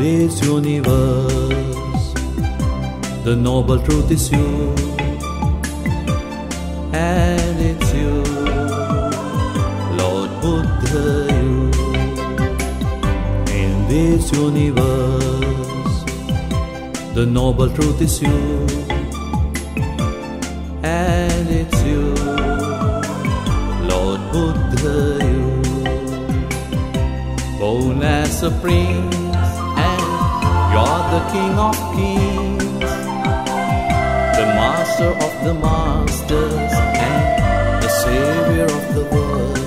this universe. The noble truth is you, and it's you, Lord Buddha, you. In this universe, the noble truth is you, and it's you, Lord Buddha, you. Born as supreme you're the king of kings, the master of the masters, and the savior of the world.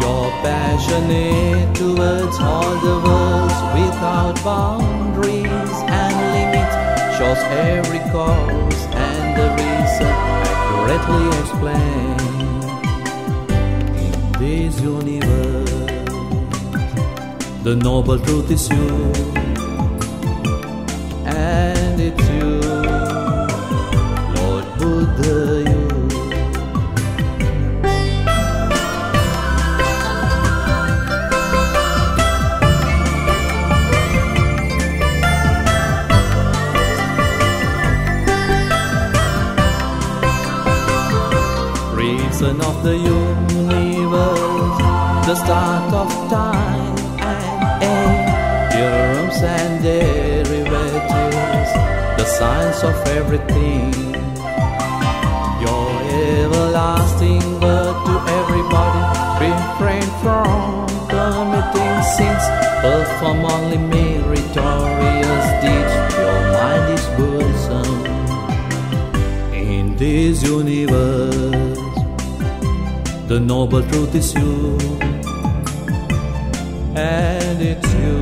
You're passionate towards all the worlds without boundaries and limits, shows every cause and the reason accurately explained in this universe. The noble truth is you, and it's you, Lord Buddha, you. Reason of the universe, the start of time and derivatives, the science of everything. Your everlasting word to everybody, refrain from committing sins, perform only meritorious deeds. Your mind is Buddhism in this universe. The noble truth is you, and it's you,